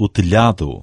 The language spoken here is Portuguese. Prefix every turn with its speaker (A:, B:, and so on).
A: o telhado.